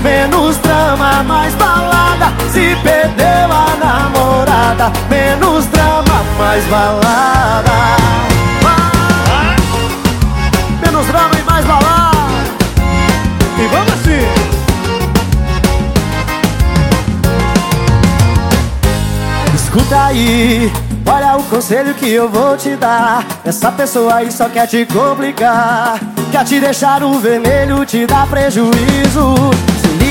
menos drama, mais balada. Se perdeu a namorada, menos drama, mais balada. Menos drama e mais balada. E vamos assim. Escuta aí, olha o conselho que eu vou te dar. Essa pessoa aí só quer te complicar. Quer te deixar no vermelho, te dá prejuízo.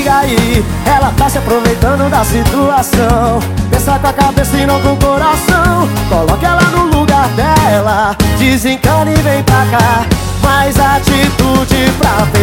Liga aí, ela tá se aproveitando da situação. Pensa com a cabeça e não com o coração. Coloca ela no lugar dela. Desencana e vem pra cá. Mais atitude pra fechar.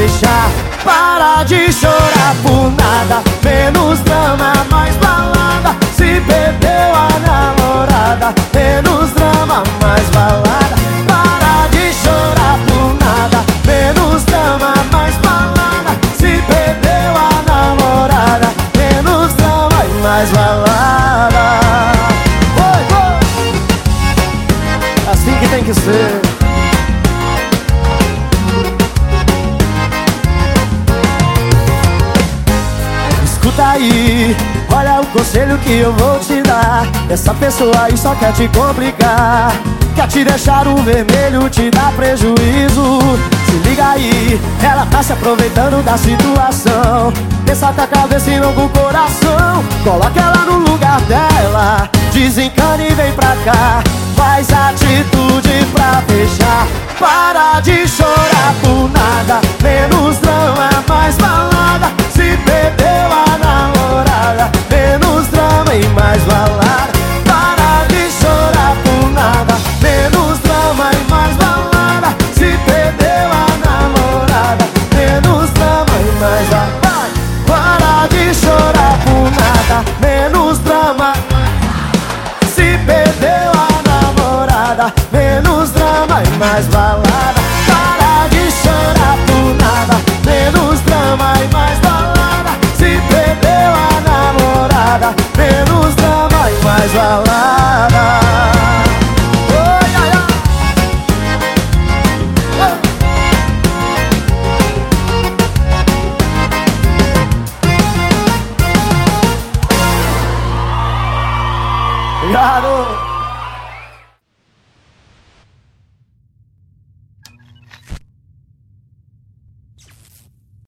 Que ser. Escuta aí, olha o conselho que eu vou te dar. Essa pessoa aí só quer te complicar. Quer te deixar o vermelho, te dá prejuízo. Se liga aí, ela tá se aproveitando da situação. Pensa com a cabeça e não com o coração. Coloca ela no lugar dela. Desencana e vem pra cá. Faz atitude pra fechar. Para de chorar mais balada. Para de chorar por nada, menos drama e mais balada. Se perdeu a namorada, menos drama e mais balada. Obrigado.